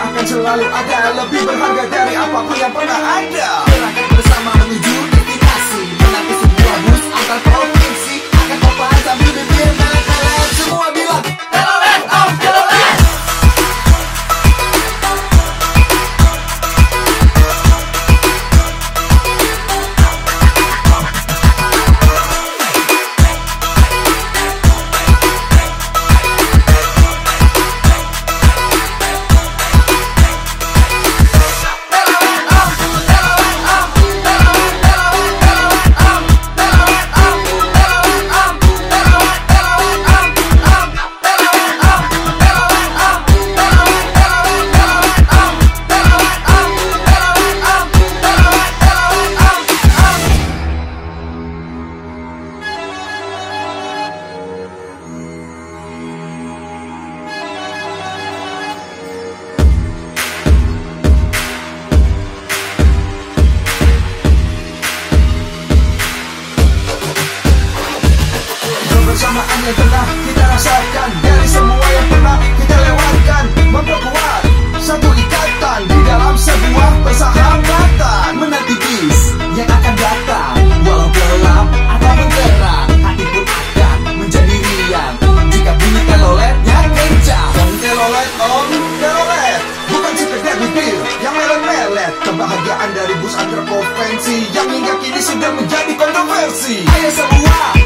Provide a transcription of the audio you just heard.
akan selalu ada Lebih berharga dari apa pun yang pernah ada. Berangkat bersama menuju Dari semua yang pernah kita lewatkan Memperkuat satu ikatan Di dalam sebuah persahabatan. Menanti bis yang akan datang Walau gelap ataupun terang Hati pun akan menjadi riang. Jika bunyi teloletnya kencang Om telolet, om telolet Bukan sekedar bibir yang melet-melet. Kebahagiaan dari bus antar provinsi Yang hingga kini sudah menjadi kontroversi. Ayo semua